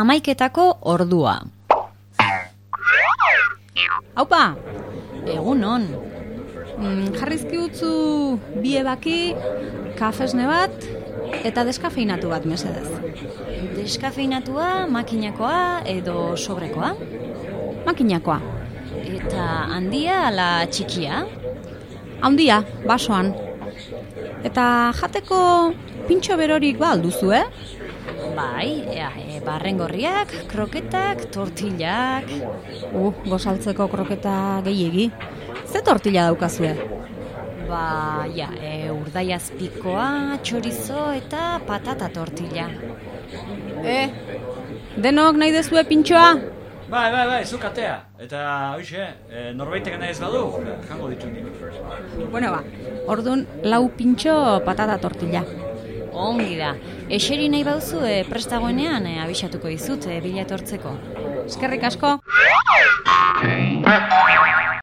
amaiketako ordua. Haupa, egun on. Mm, jarrizki utzu bi ebaki, kafesne bat, eta deskafeinatu bat mesedez. Deskafeinatua, makinakoa edo sobrekoa? Makinakoa. Eta handia ala txikia? Handia, basoan. Eta jateko pintxo berorik ba alduzu, eh? Bai, ea, e, barrengorriak, kroketak, tortillak... Uh, gozaltzeko kroketa gehiegi. Ze tortilla daukazue? Ba, ja, e, urdaiazpikoa, txorizo eta patata tortilla. E, denok nahi dezue pintxoa? Bai, bai, bai, zuk atea. Eta, hoxe, e, norbaitek nahi ez badu, jango ditu nik. Bueno, ba, ordun lau pintxo patata tortilla. Ongi da. Eseri nahi bauzu e, prestagoenean e, abisatuko dizut e, bila etortzeko. Eskerrik asko.